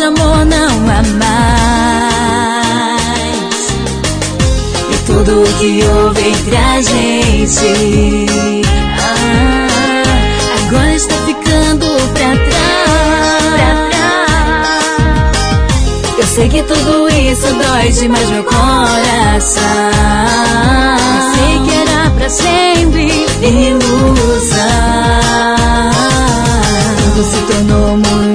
de amor não há mais. E tudo o que houve entre a gente ah, agora está ficando pra trás. Eu sei que tudo isso dói demais meu coração. Sei que era pra sempre ilusão. Tudo se tornou muito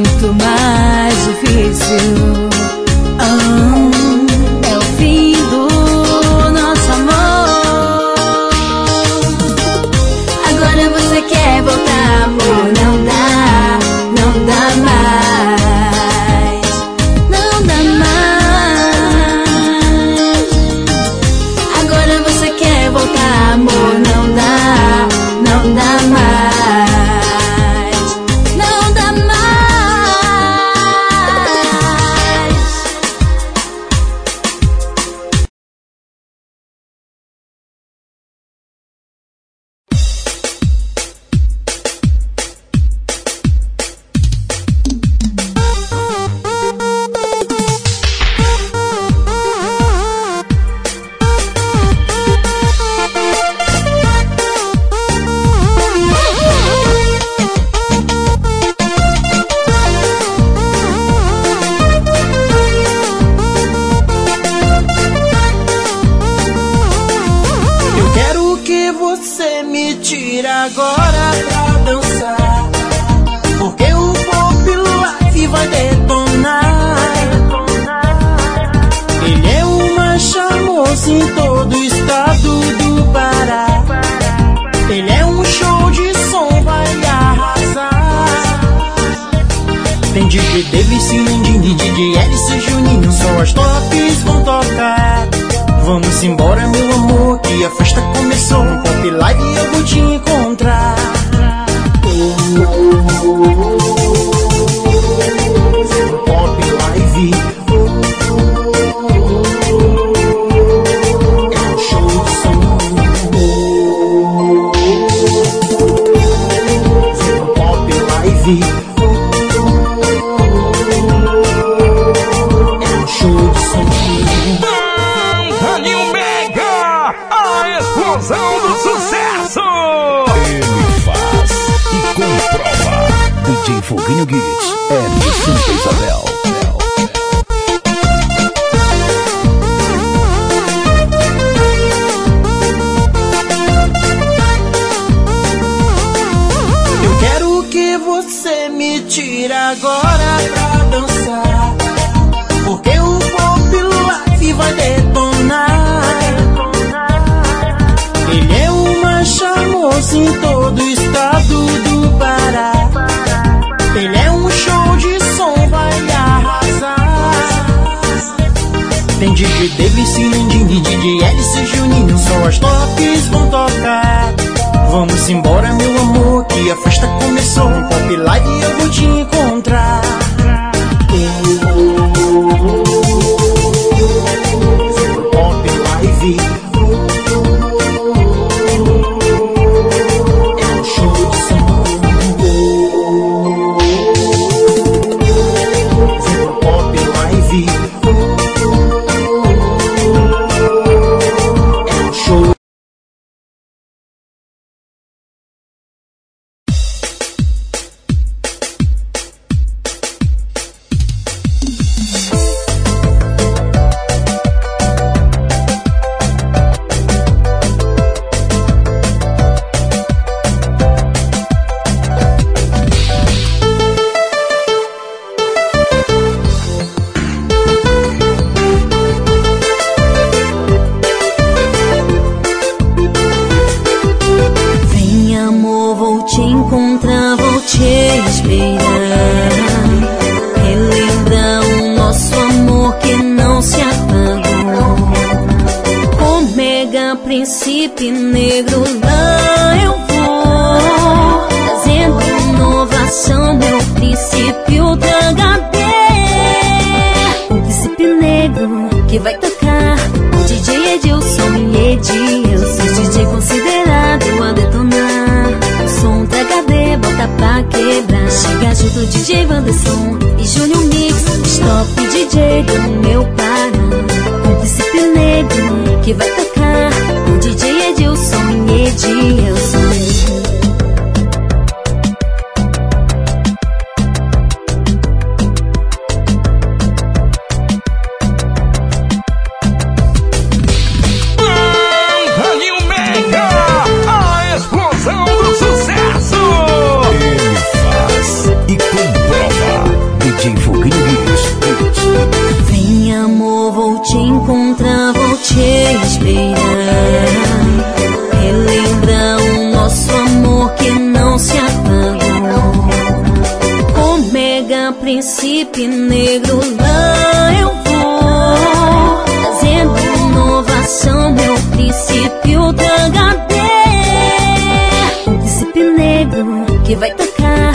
agora pra dançar. Porque o pop life vai detonar. Ele é uma chamoça em todo o estado do Pará. Ele é um show de som, vai arrasar. Tem DJ Davis, Lindini, DJ Alice Juninho. Só as tops vão tocar. Vamos embora, meu amor, que a festa começou. Um pop live eu vou te encontrar. Príncipe negro lá eu vou. Trazendo inovação, meu princípio da HD. Um negro que vai tocar.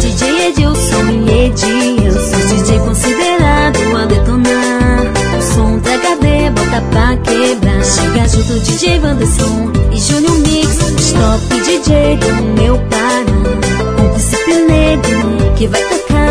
DJ Edilson e Edilson. DJ considerado a detonar. O som da HD bota pra quebrar. Chega junto DJ Wanderson e Júnior Mix. Stop DJ do meu Pará. Um negro que vai tocar.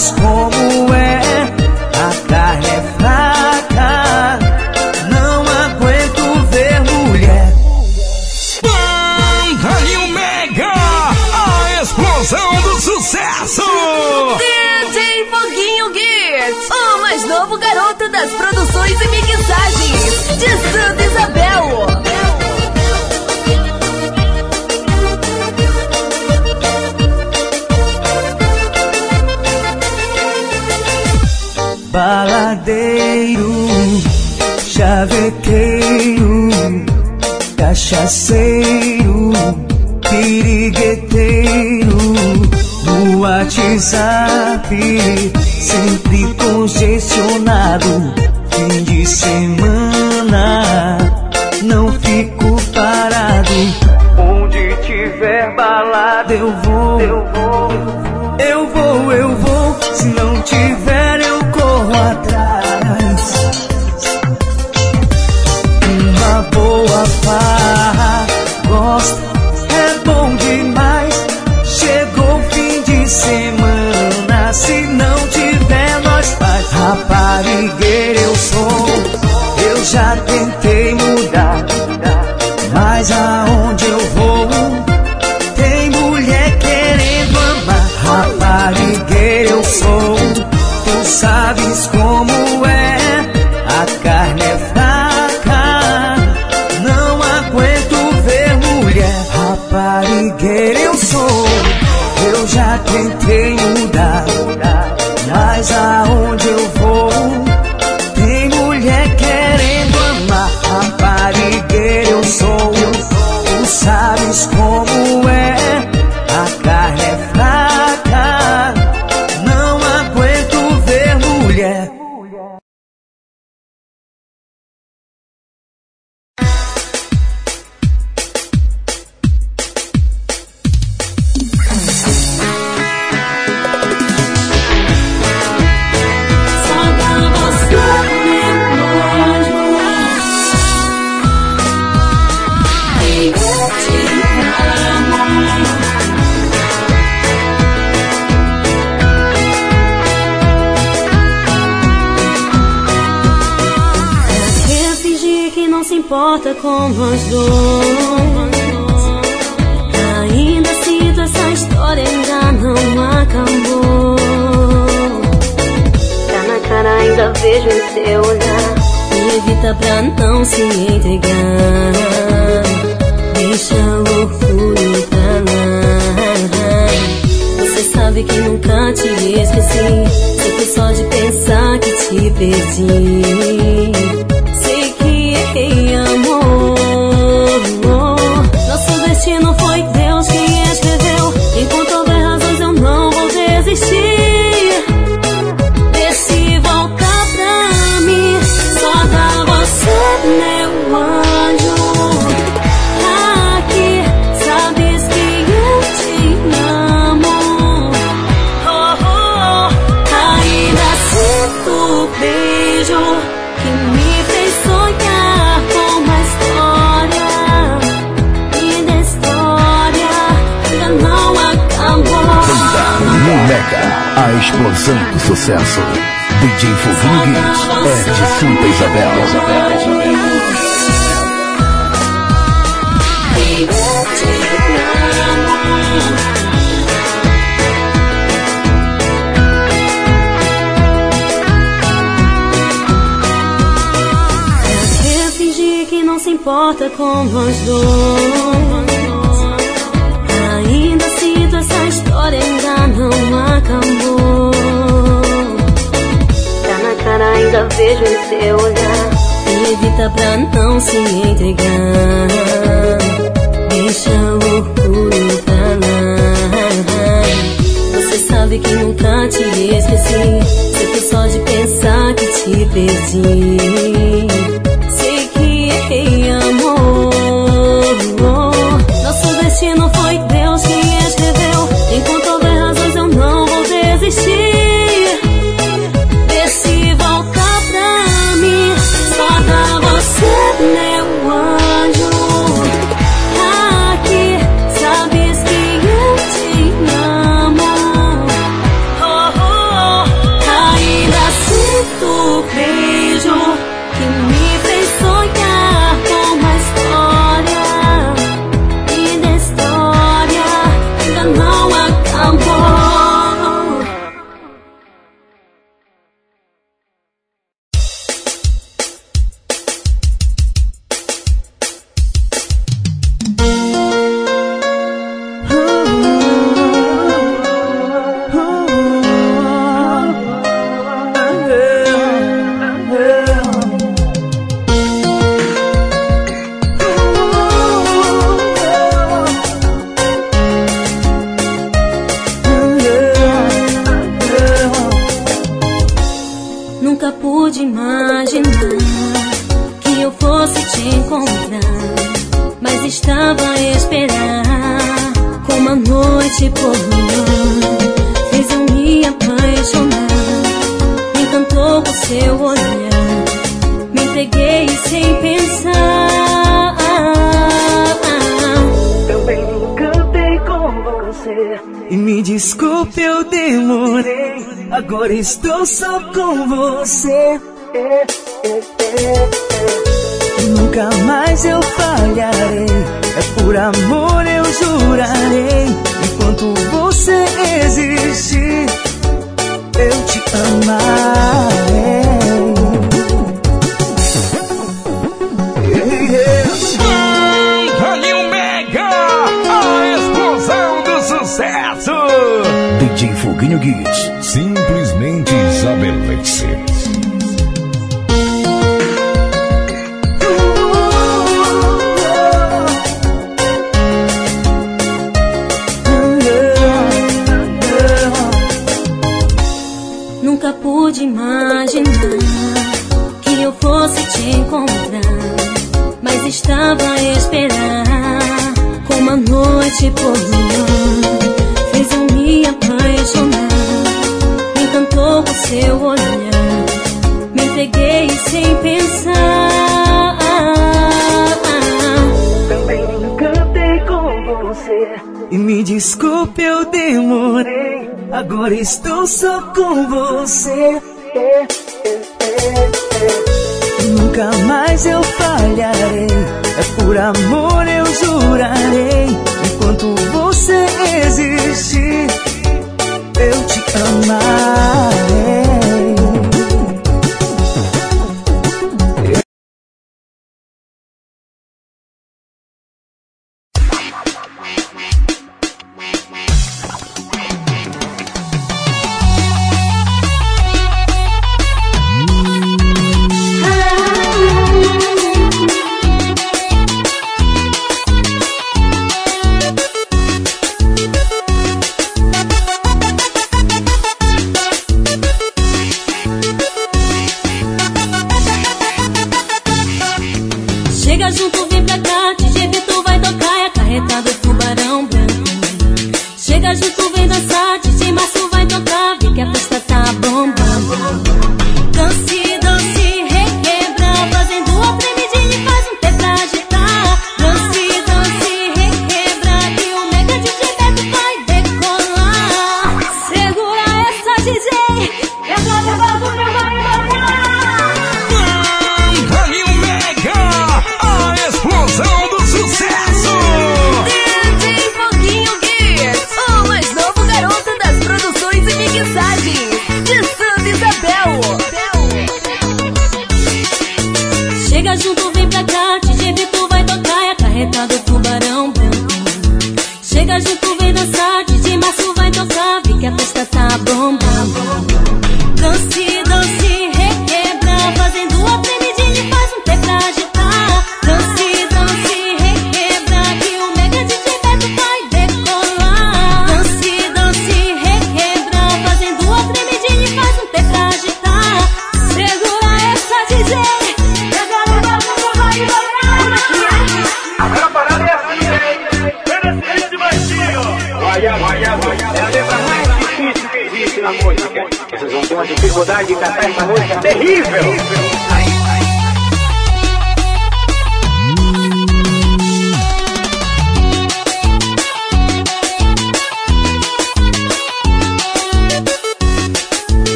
Sabes como cachaceiro, pirigueteiro, no WhatsApp, eu jurarei. Enquanto você existir eu te amarei.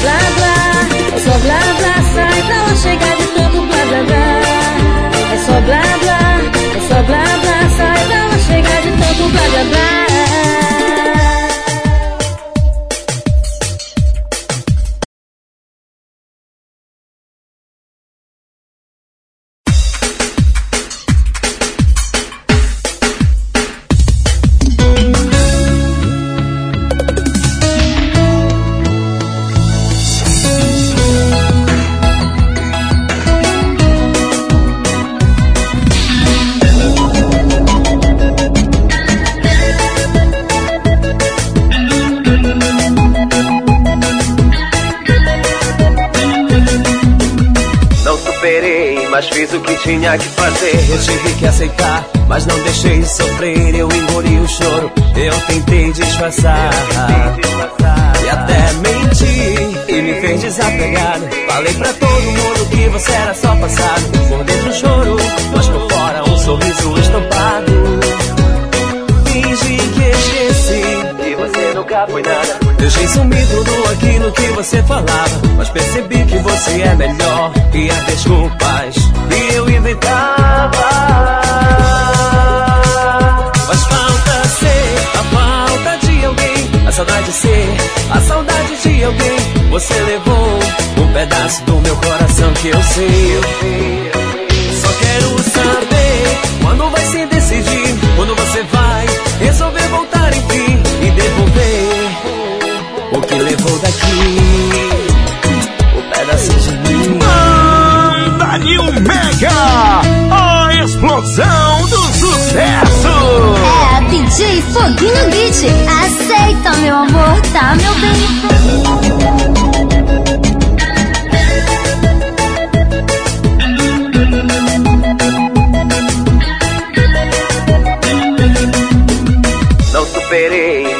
Blá blá, é só blá blá, sai pra lá chegar de tanto blá blá blá. É só blá blá, é só blá blá, sai pra lá chegar de tanto blá blá blá. Deixei sumido no aquilo que você falava Mas percebi que você é melhor E as desculpas que eu inventava. Mas falta ser a falta de alguém A saudade ser a saudade de alguém. Você levou um pedaço do meu coração que eu sei Só o que levou daqui O pedaço de mim Banda New Mega, a explosão do sucesso. É, DJ Foguinho Beat. Aceita, meu amor, tá, meu bem?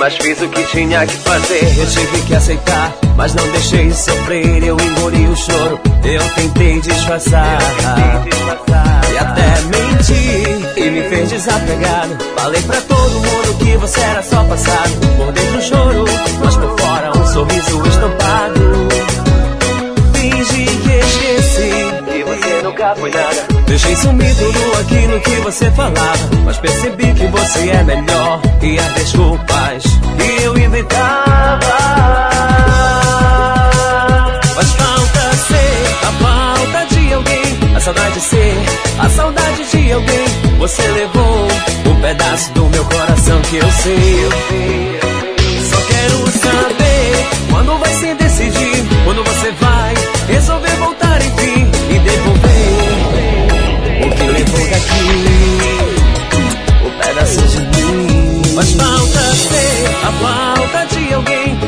Mas fiz o que tinha que fazer. Eu tive que aceitar, mas não deixei sofrer. Eu engoli o choro, eu tentei disfarçar. E até menti e me fez desapegar Falei pra todo mundo que você era só passado. Por dentro um choro, mas por fora um sorriso estampado. Fingi que esqueci E você nunca foi nada. Deixei sumido no aquilo que você falava Mas percebi que você é melhor E as desculpas inventava Mas falta ser a falta de alguém A saudade ser a saudade de alguém. Você levou um pedaço do meu coração que eu sei. Só quero saber quando vai se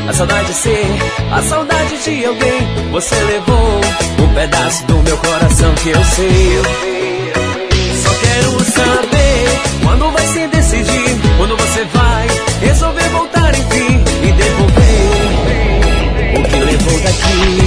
A saudade ser a saudade de alguém. Você levou um pedaço do meu coração que eu sei Só quero saber quando vai se decidir Quando você vai resolver voltar enfim E devolver o que levou daqui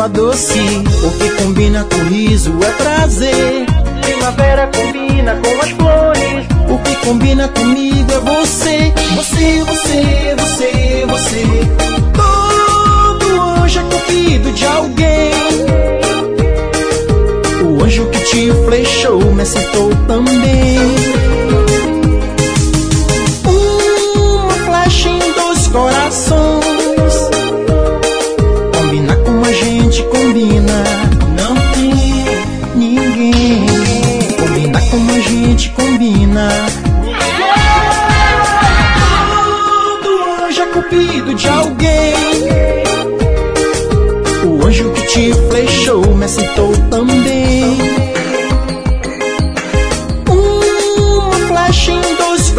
água doce.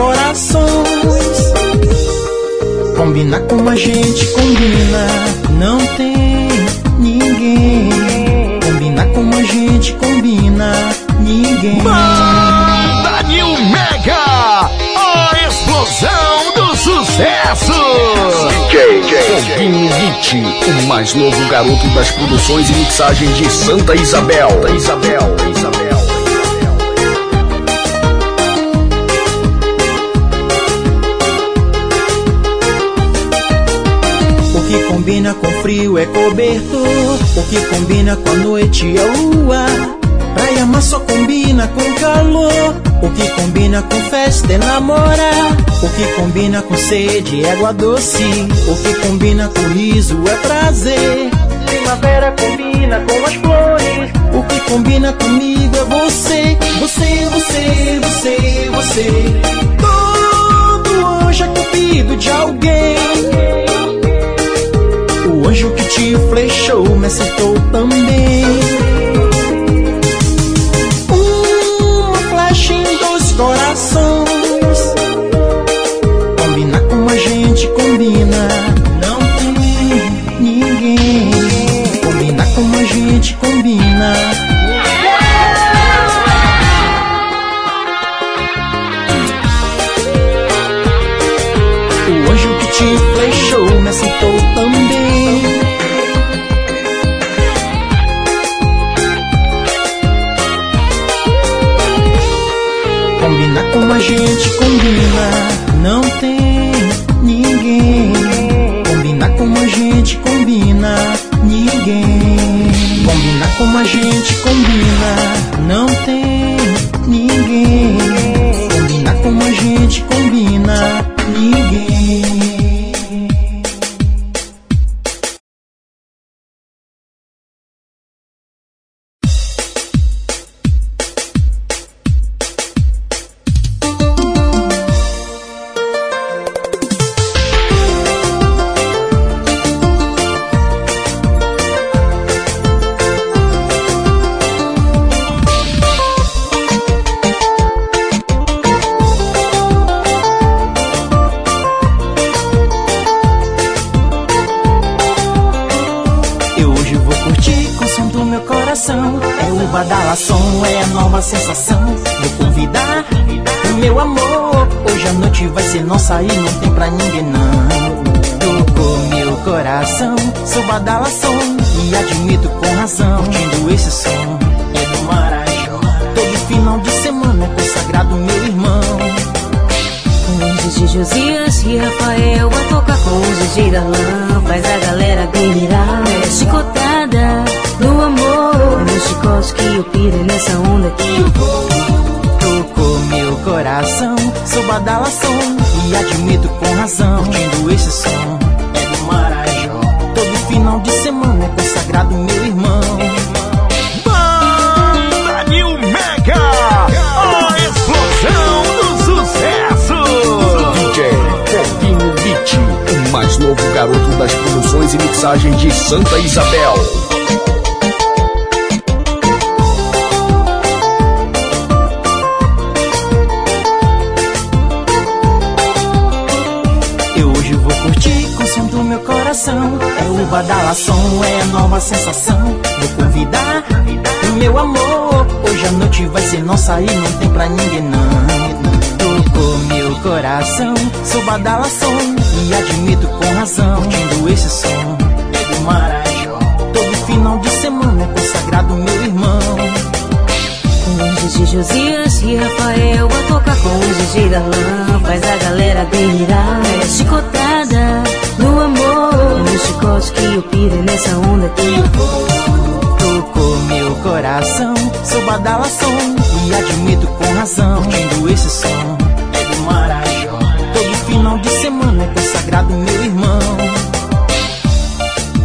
Corações. Combina com a gente, combina. Não tem ninguém. Combina com a gente, combina. Ninguém. Banda New Mega, a explosão do sucesso. Foguinho Hit, o mais novo garoto das produções e mixagens de Santa Isabel. Isabel, Isabel. Frio é cobertor. O que combina com a noite é lua. Praia amar só combina com calor. O que combina com festa é namorar. O que combina com sede é água doce. O que combina com riso é prazer. Primavera combina com as flores. O que combina comigo é você. Você, você, você, você. Todo anjo é cupido de alguém. Anjo que te flechou me acertou também. Combina com a gente, combina. Não tem ninguém. Combina com a gente, combina. não tem pra ninguém não. Tocou meu coração, sou badalação e admito com razão. Curtindo esse som é do Marajó. Todo final de semana é consagrado meu irmão. Com os de Josias e Rafael a tocar com os de Iralã faz a galera delirar. É chicotada no amor, é no chicote que eu piro é nessa onda que eu vou. Tocou meu coração, sou badalação e admito com razão. Curtindo esse som é do Marajó. Todo final de semana é consagrado meu irmão. Banda New Mega, a explosão do sucesso. DJ Pepinho Beat, o mais novo garoto das produções e mixagens de Santa Isabel. coração. É o badalação, é a nova sensação. Vou convidar o meu amor. Hoje a noite vai ser nossa e não tem pra ninguém não. Tocou meu coração, sou badalação e admito com razão. Curtindo esse som é do Marajó. Todo final de semana é consagrado meu irmão. Com anjos de Josias e Rafael a tocar com o DJ da faz a galera delirar, é chicotar chicote que eu pirei é nessa onda que. Tocou meu coração, sou badalação e admito com razão, curtindo esse som. É do Marajó, todo final de semana é consagrado meu irmão.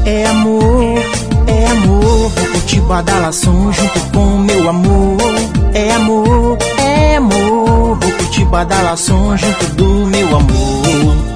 É amor, é amor, vou curtir badalação junto com meu amor. É amor, é amor, vou curtir badalação junto do meu amor.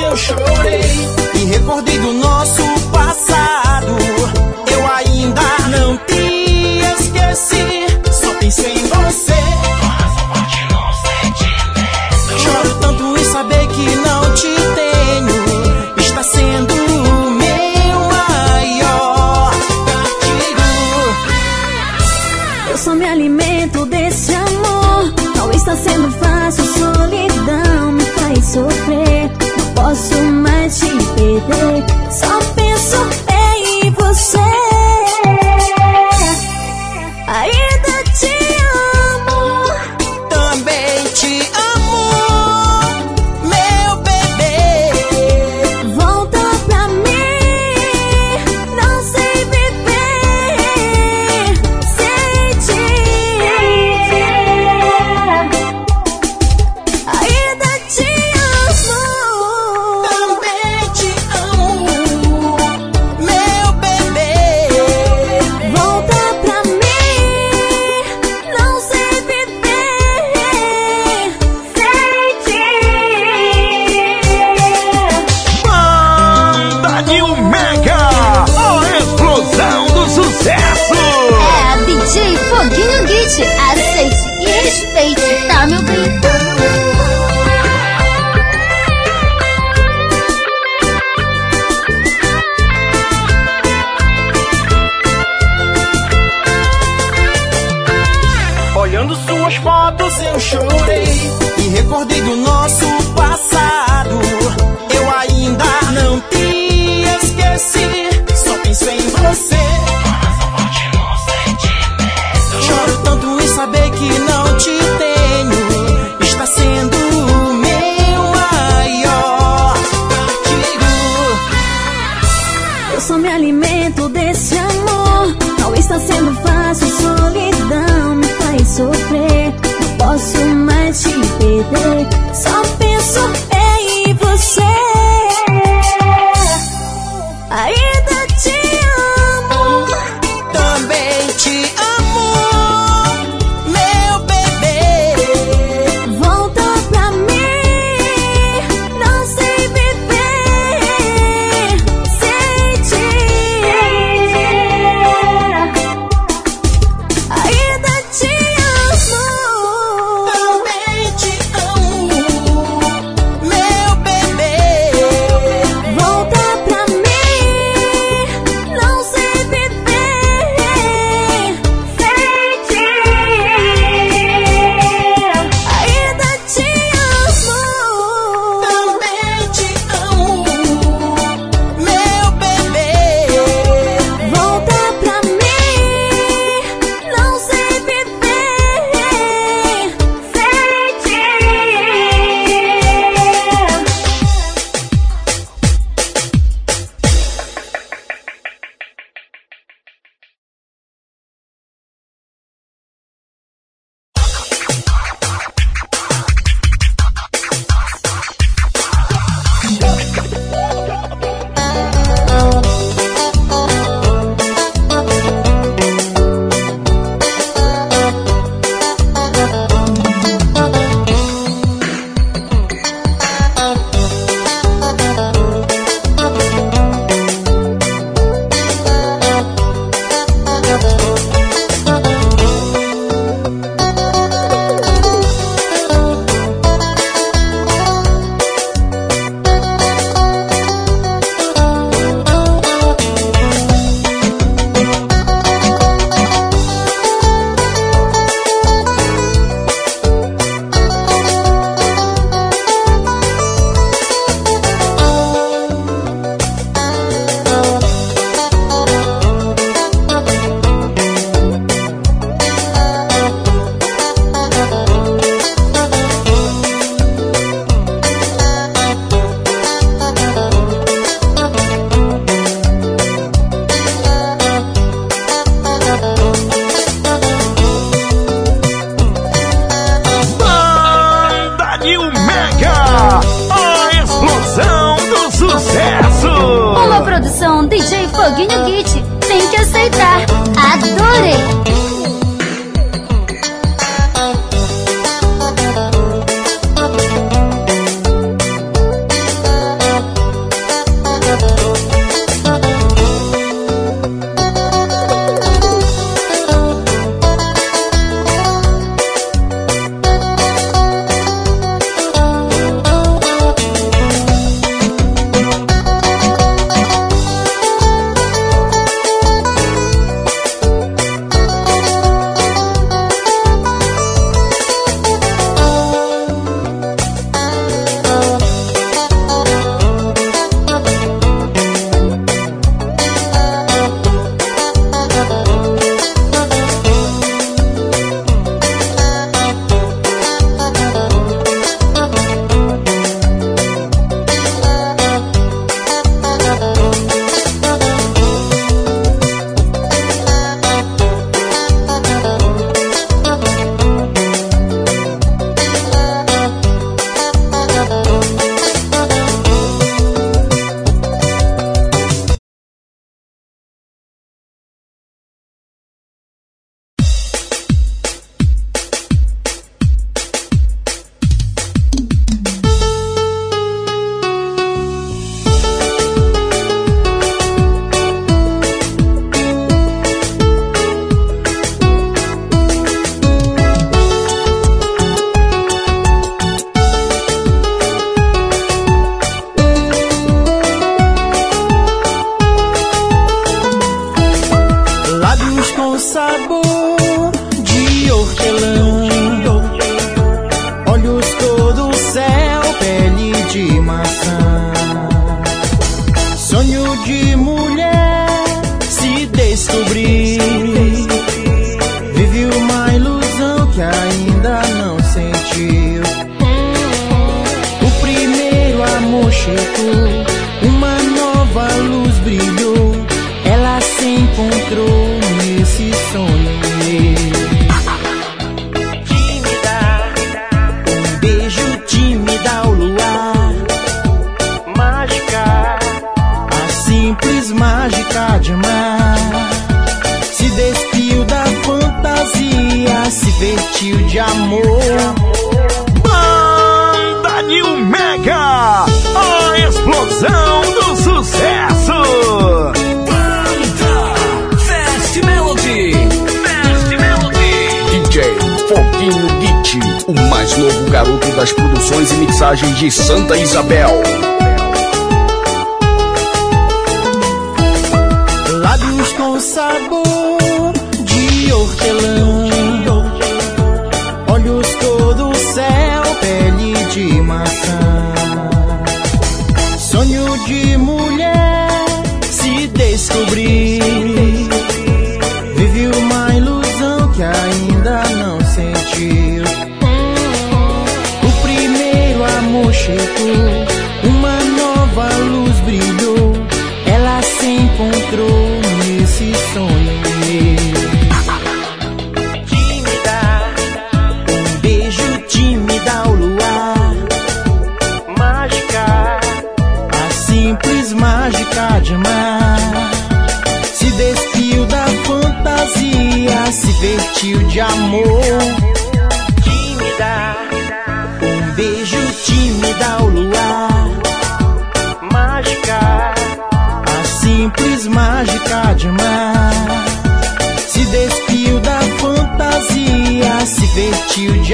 eu chorei. E recordei do nosso Pero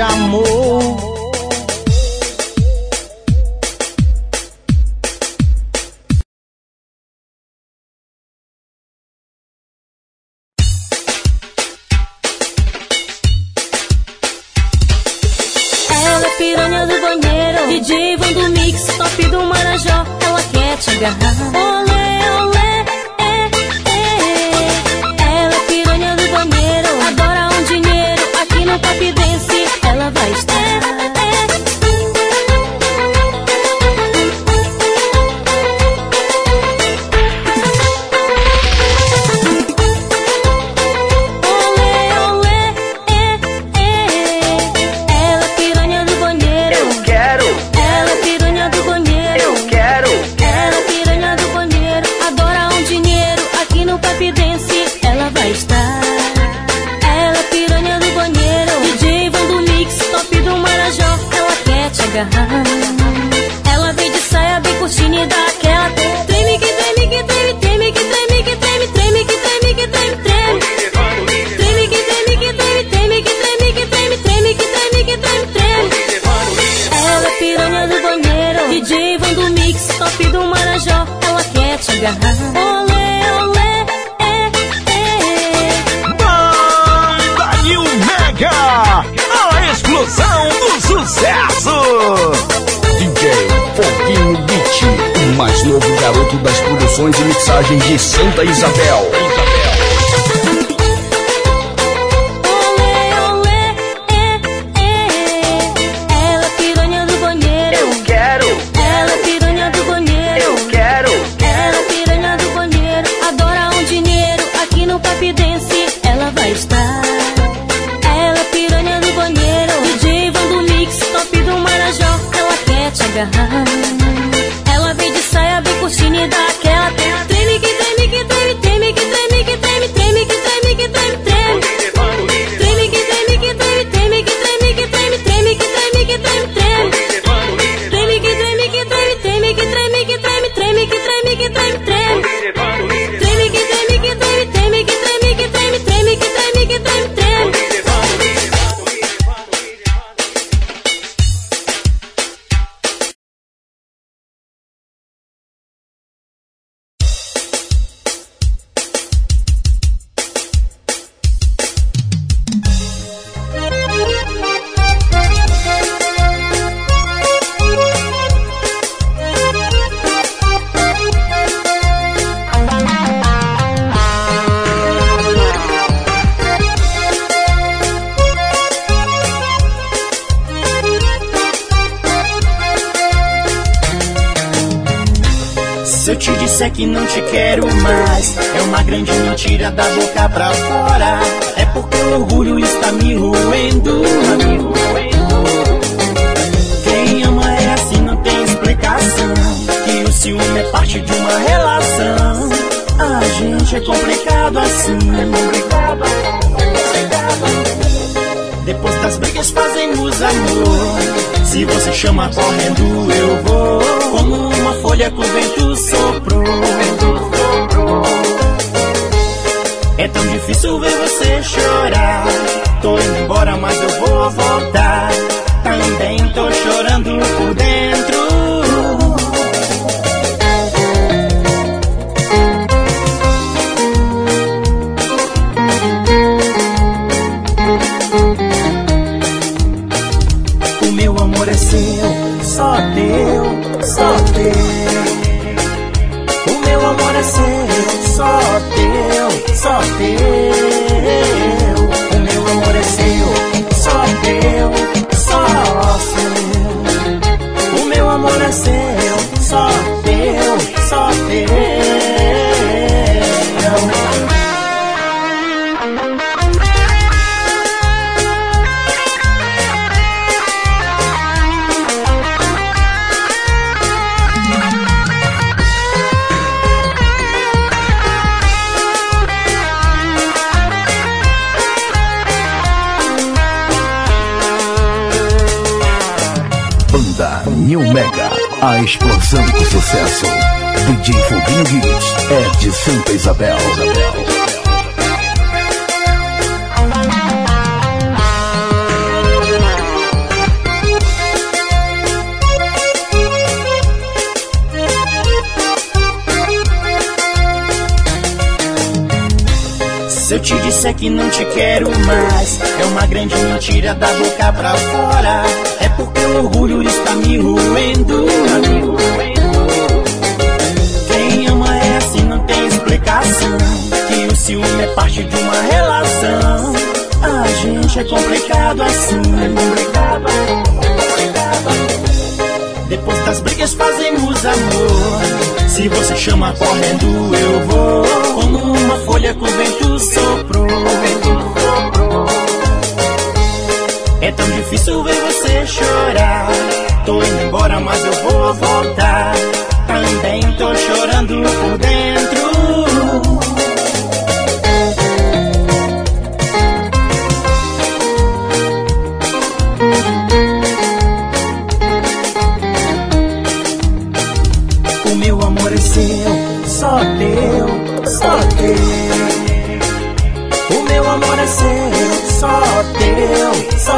amor. Se eu te disser que não te quero mais, é uma grande mentira da boca pra fora. É porque o orgulho está me roendo. Quem ama é assim, não tem explicação. Que o ciúme é parte de uma relação. A gente é complicado assim. É complicado, é complicado. Depois das brigas fazemos amor. Se você chama correndo, eu vou. Como uma folha com vento soprou. É tão difícil ver você chorar. Tô indo embora, mas eu vou voltar. Também tô chorando por dentro.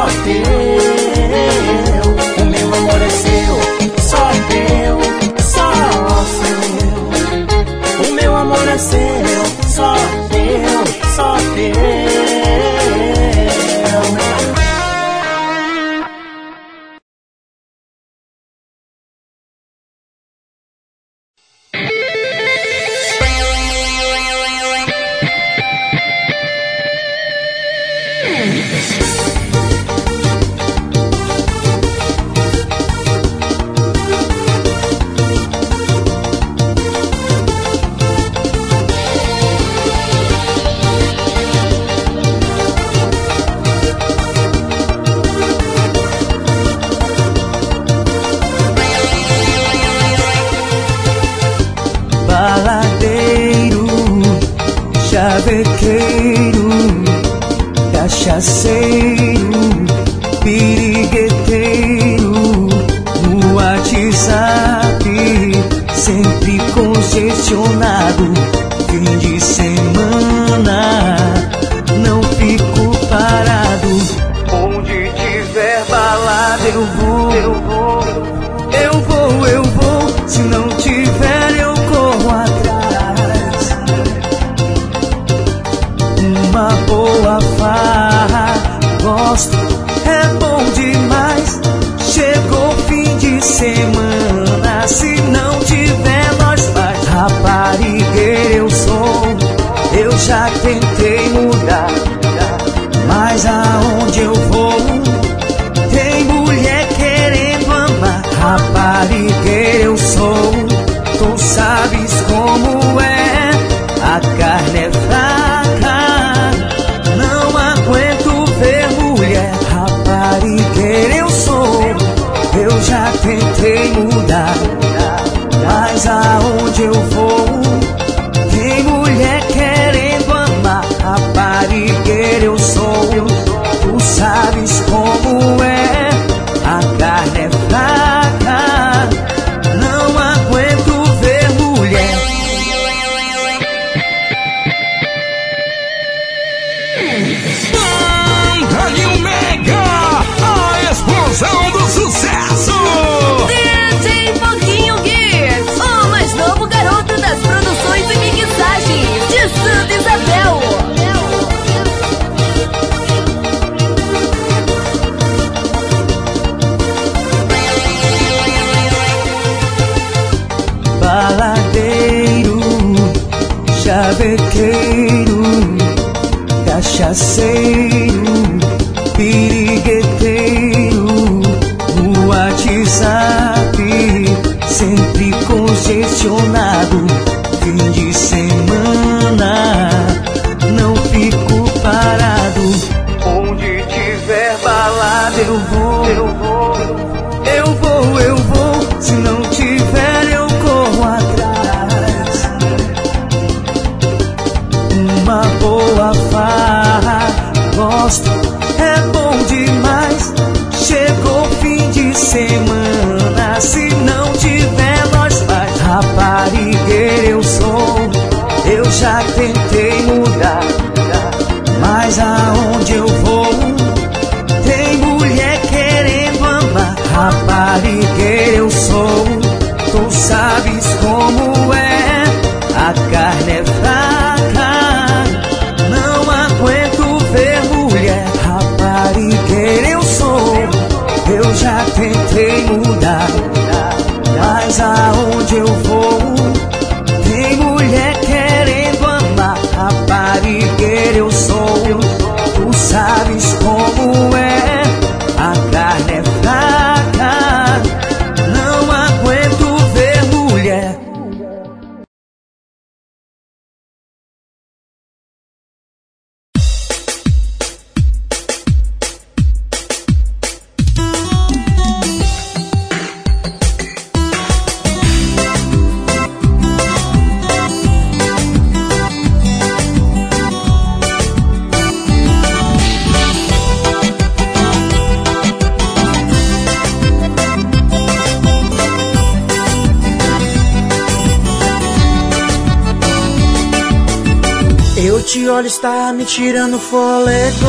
Norte. Cachaceiro, pirigueteiro, no WhatsApp, sempre congestionado, olho, está me tirando fôlego.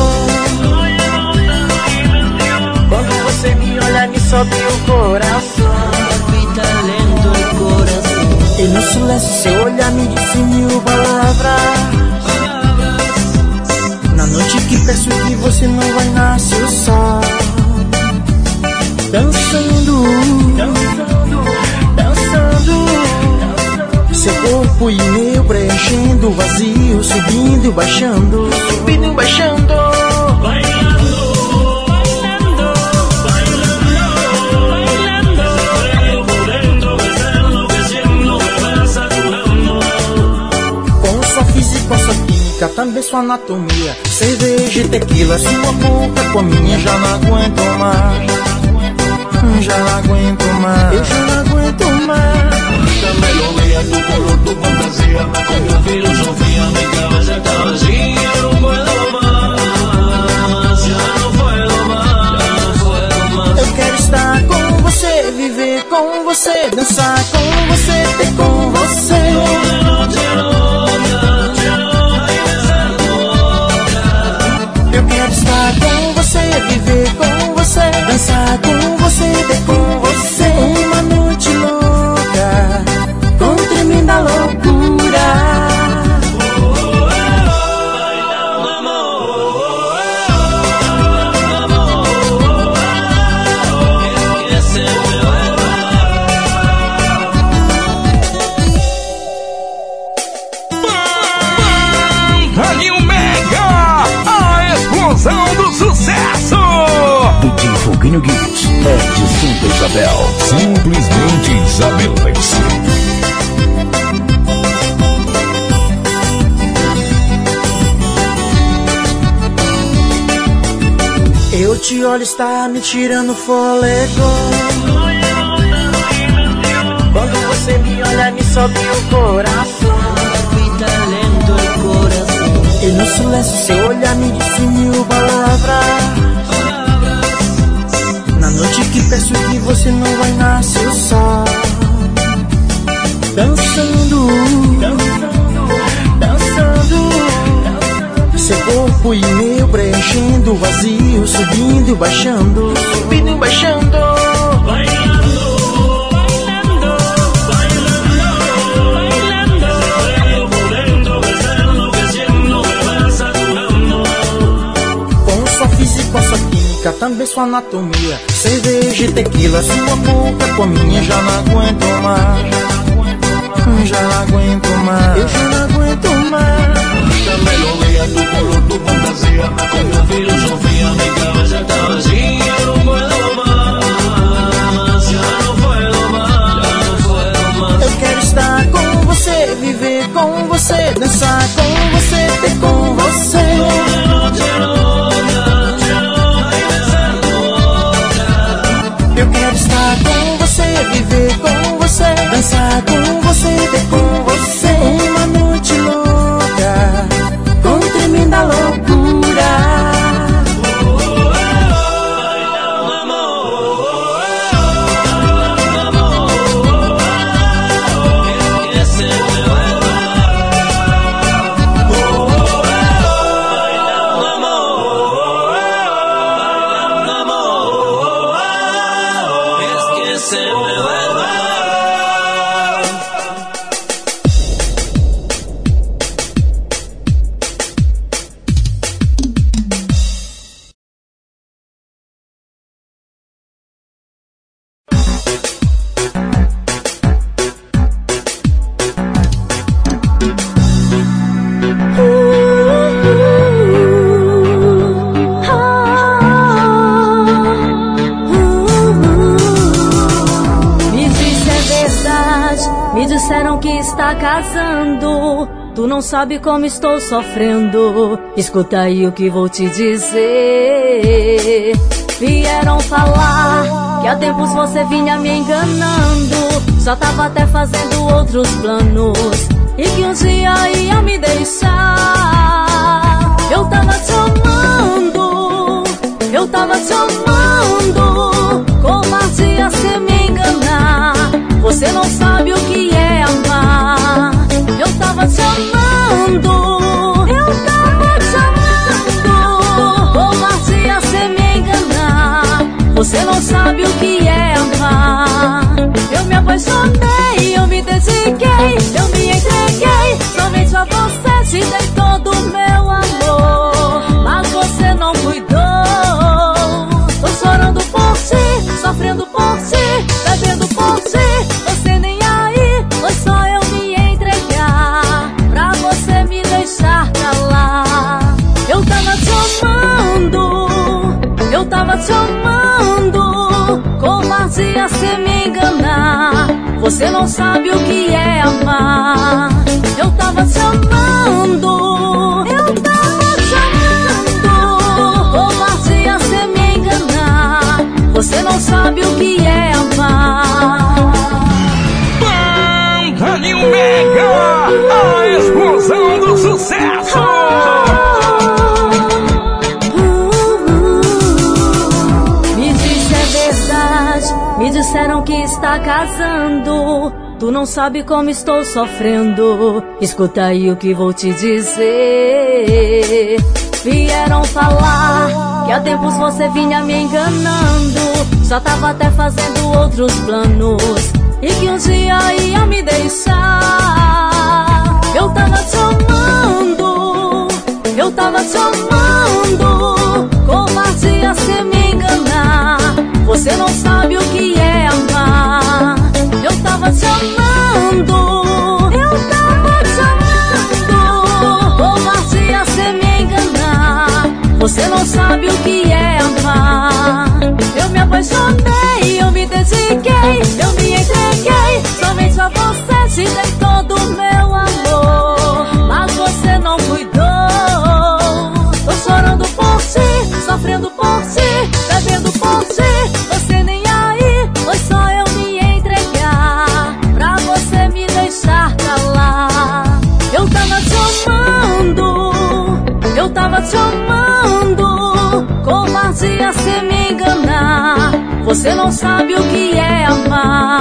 Quando você me olha, me sobe o coração. E no silêncio, seu olhar me disse mil palavras. Na noite que peço que você não vai nascer o sol. Dançando, dançando. Seu corpo e meu preenchendo o vazio, subindo e baixando, subindo e baixando. Com sua física, com sua química, também sua anatomia. Cerveja e tequila, sua boca com a minha, já não aguento mais. Já não aguento mais. Eu já não aguento mais. Esta melodía, tu color, tu fantasía, con tu filosofía, mi cabeza está vacía, no puedo más, ya no puedo más, ya no puedo más. Eu quero estar com você, viver com você, dançar com você, ter com você. Toda besar tu boca. Eu quero estar com você, viver com você, dançar com você, ter com Isabel. Simplesmente Isabelense. Eu te olho, está me tirando fôlego. sobe o coração. Palpita lento el corazón. E no silêncio seu olhar me disse mil palavras. Noite que peço que você não vai nascer sol. Dançando, dançando, dançando. Seu corpo e meu preenchendo o vazio, subindo e baixando, subindo e baixando. Química, também sua anatomia. Cerveja e tequila, sua boca com a minha, já não aguento mais. Já não aguento mais. Eu já não aguento mais. Esta melodía, tu color, tu fantasía, tu filosofía, mi cabeza está vacía, no puedo más, ya no puedo más, ya no puedo más. Eu quero estar com você, viver com você, dançar com você, você, como estou sofrendo. Escuta aí o que vou te dizer. Vieram falar que há tempos você vinha me enganando. Já tava até fazendo outros planos. E que um dia ia me deixar. Eu tava te amando, eu tava te amando. Covardia se me enganar. Você não sabe o que é amar. Eu tava te amando, eu tava te amando. Covardia se me enganar. Você não sabe o que é amar. Eu me apaixonei, eu me dediquei, eu me entreguei. Somente a você te dei todo o meu amor. Covardia se me enganar. Você não sabe o que é amar. Eu tava te amando, está casando. Tu não sabe como estou sofrendo. Escuta aí o que vou te dizer. Vieram falar que há tempos você vinha me enganando. Já tava até fazendo outros planos. E que um dia ia me deixar. Eu tava te amando, eu tava te amando. Covardia se me enganar. Você não sabe o que tava te amando, eu tava te amando. Covardia se me enganar. Você não sabe o que é amar. Eu me apaixonei, eu me dediquei, eu me entreguei. Somente a você te dei Você não sabe o que é amar.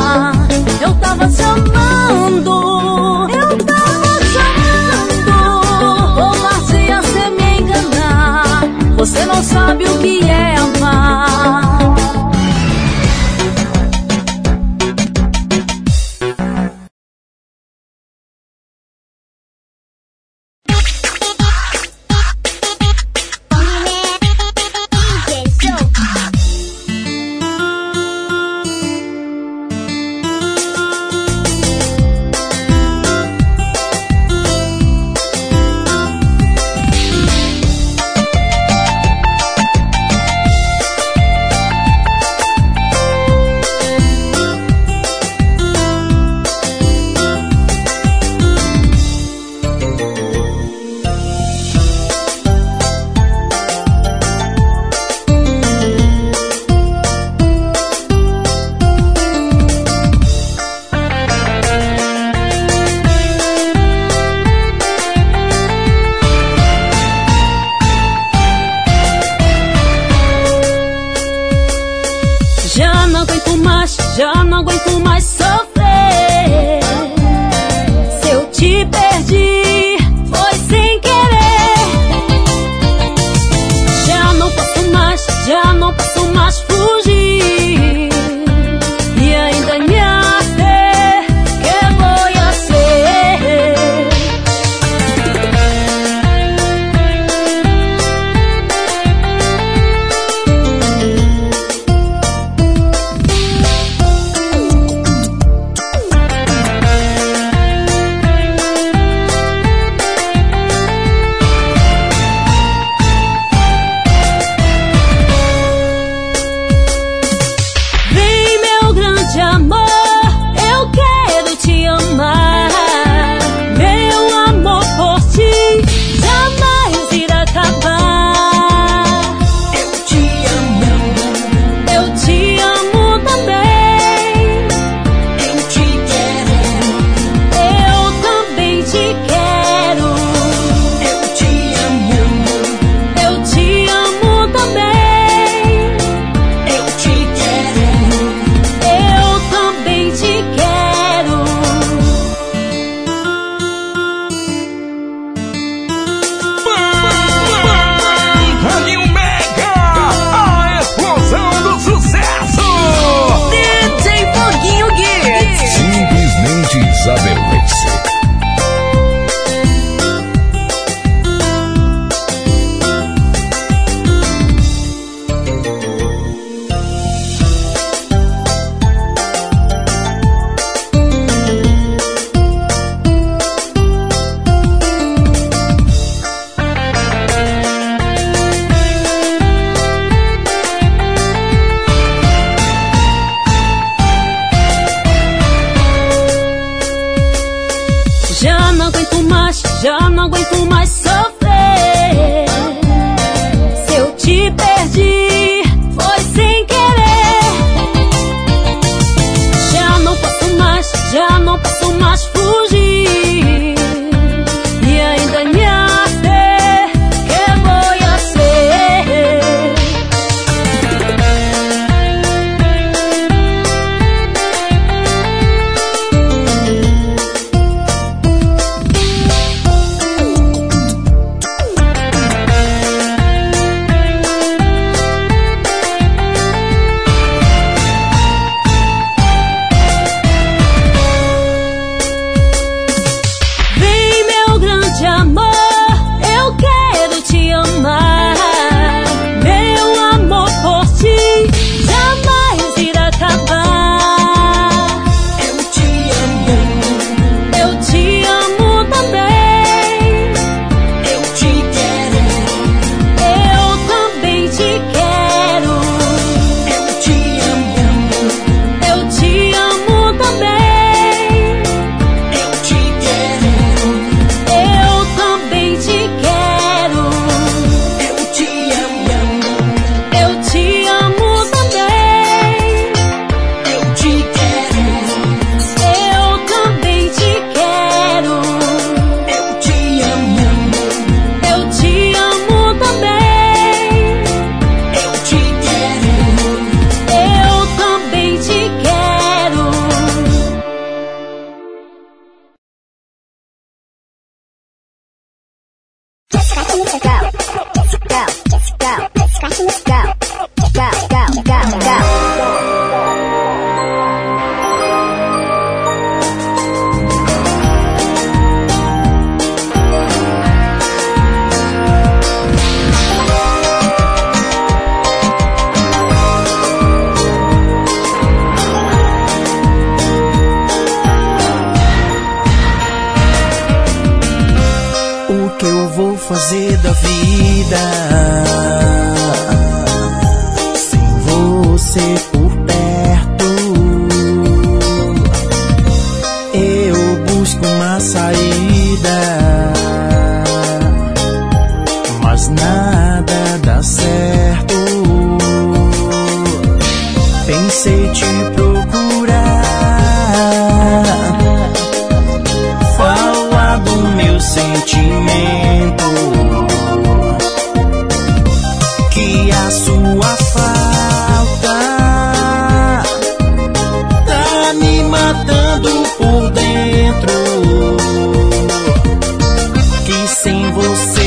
Sem você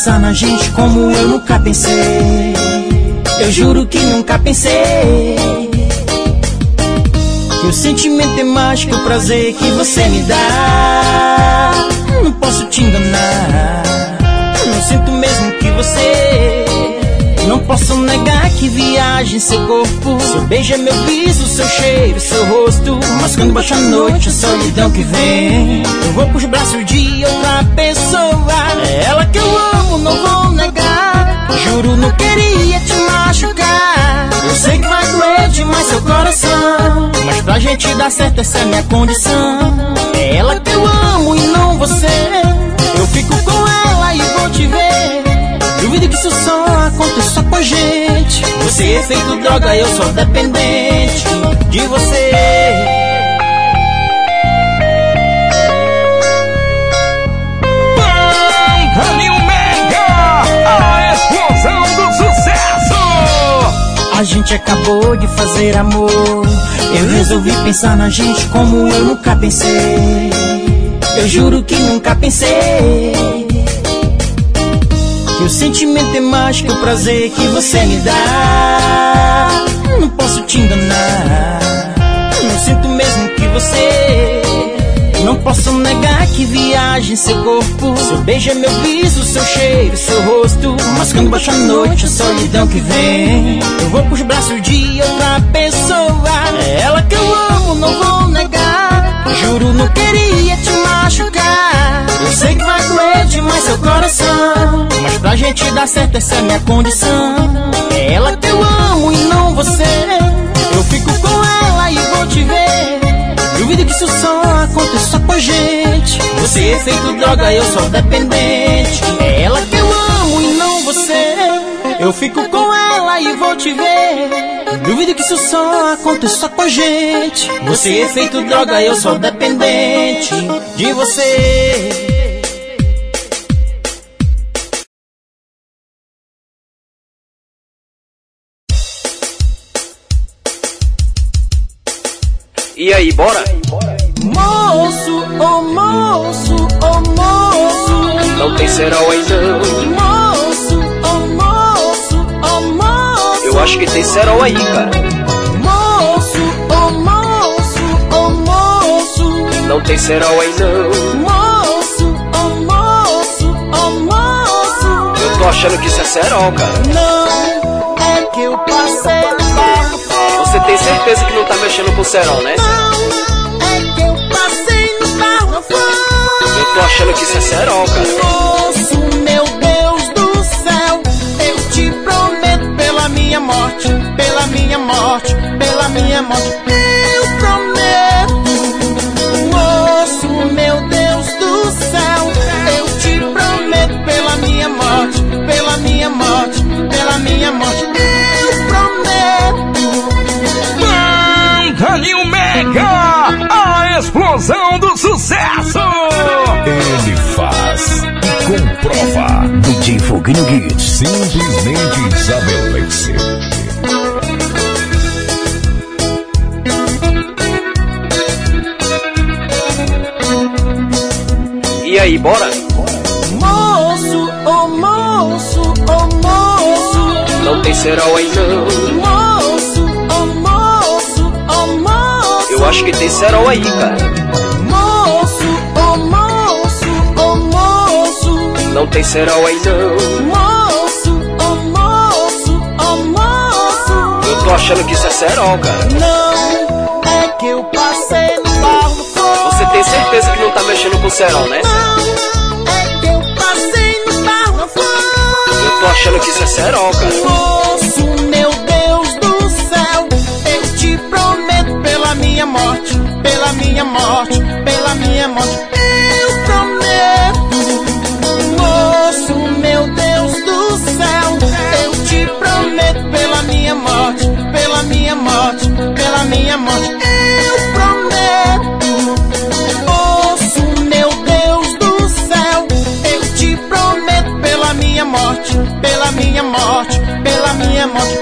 pensar na gente como eu nunca pensei. Eu juro que nunca pensei. O sentimento é mais que o prazer que você me dá. Não posso te enganar. Não sinto mesmo que você. Não posso negar que viaja em seu corpo. Seu beijo é meu viso, seu cheiro, seu rosto. Mas quando baixa a noite, a solidão que vem. Eu vou pros braços de outra pessoa. É ela que eu amo, não vou negar. Juro, não queria te machucar. Eu sei que vai doer demais seu coração. Mas pra gente dar certo, essa é minha condição. É ela que eu amo e não você. Eu fico com ela e vou te ver. Duvido que isso só aconteça com a gente. Você é feito droga, eu sou dependente de você. Pancane Mega, a explosão do sucesso. A gente acabou de fazer amor. Eu resolvi pensar na gente como eu nunca pensei. Eu juro que nunca pensei que o sentimento é mais que o prazer que você me dá. Não posso te enganar. Não sinto mesmo que você. Não posso negar que viaja em seu corpo. Seu beijo é meu viso, seu cheiro, seu rosto. Mas quando baixa a noite, a solidão que vem. Eu vou pros braços de outra pessoa. É ela que eu amo, não vou negar. Juro, não queria te machucar. Seu coração. Mas pra gente dar certo, essa é minha condição. É ela que eu amo e não você. Eu fico com ela e vou te ver. Duvido que isso só aconteça com a gente. Você é feito droga, eu sou dependente. É ela que eu amo e não você. Eu fico com ela e vou te ver. Duvido que isso só aconteça com a gente. Você é feito droga, eu sou dependente de você. E aí, bora? Moço, oh moço, oh moço. Não tem cerol aí não. Moço, oh moço, oh moço. Eu acho que tem cerol aí, cara. Moço, oh moço, oh moço. Não tem cerol aí não. Moço, oh moço, oh moço. Eu tô achando que isso é cerol, cara. Não, certeza que não tá mexendo com cerol, né? Não, é que eu passei no barro fora. Eu tô achando que isso é cerol, cara. Moço, meu Deus do céu, eu te prometo pela minha morte, pela minha morte, pela minha morte, eu prometo. Moço, meu Deus do céu, eu te prometo pela minha morte, pela minha morte, pela minha morte, eu prometo. Mega, a explosão do sucesso! Ele faz e comprova. DJ Foguinho Guides. Simplesmente estabelece. E aí, bora? Moço, oh moço, oh moço. Não tem cerol aí não. Acho que tem cerol aí, cara. Moço, oh moço, oh moço. Não tem cerol aí não. Moço, oh moço, oh moço. Eu tô achando que isso é cerol, cara. Não, é que eu passei no barro fora. Você tem certeza que não tá mexendo com cerol, né? Não, é que eu passei no barro fora. Eu tô achando que isso é cerol, cara. Moço, minha morte, pela minha morte, eu prometo. Moço, meu Deus do céu, eu te prometo pela minha morte, pela minha morte, pela minha morte, eu prometo. Moço, meu Deus do céu, eu te prometo pela minha morte, pela minha morte, pela minha morte,